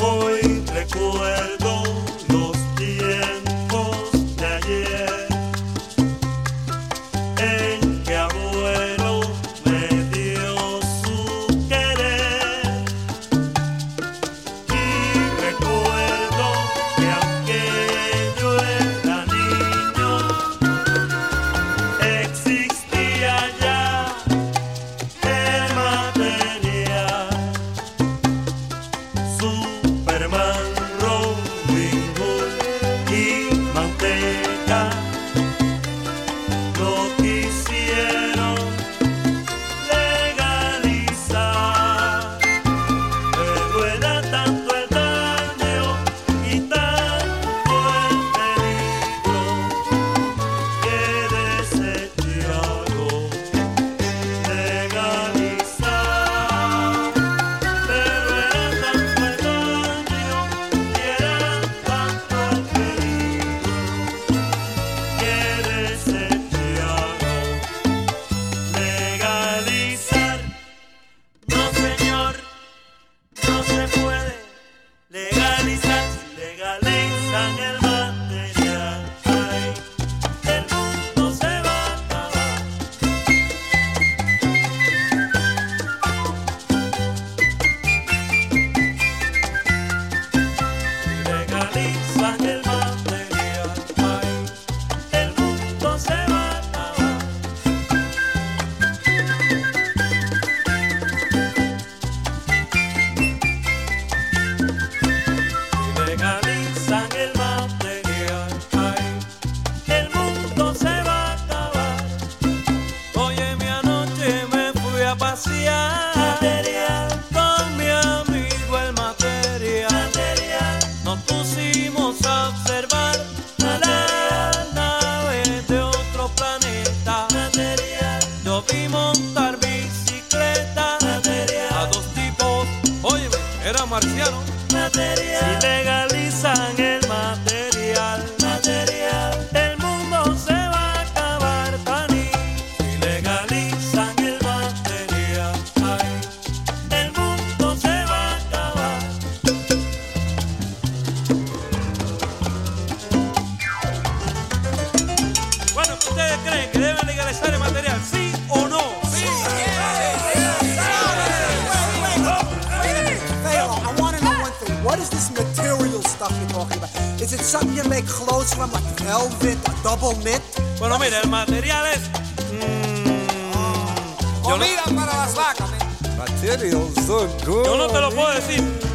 Hoy recuerdo legalizan marciano. Material. Si legalizan el material. Material. El mundo se va a acabar, Tani. Si legalizan el material. Ay, el mundo se va a acabar. Bueno, ¿ustedes creen que deben legalizar el material? Talking about? Is it something you make clothes from, like velvet or double knit? Bueno, mira, el material es. Comida para las vacas. Materials so good. Yo no te lo puedo decir.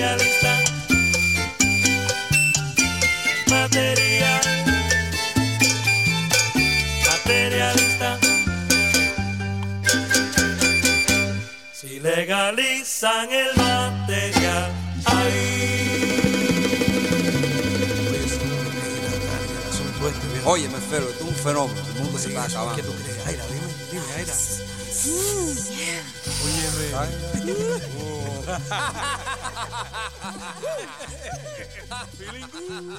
Materialista. Material. Materialista. Si legalizan el material, Oye, me Fero, es un fenómeno. El mundo se está acabando. ¿Qué tú crees? Aira, dime, dime, Aira. Óyeme. Feeling good.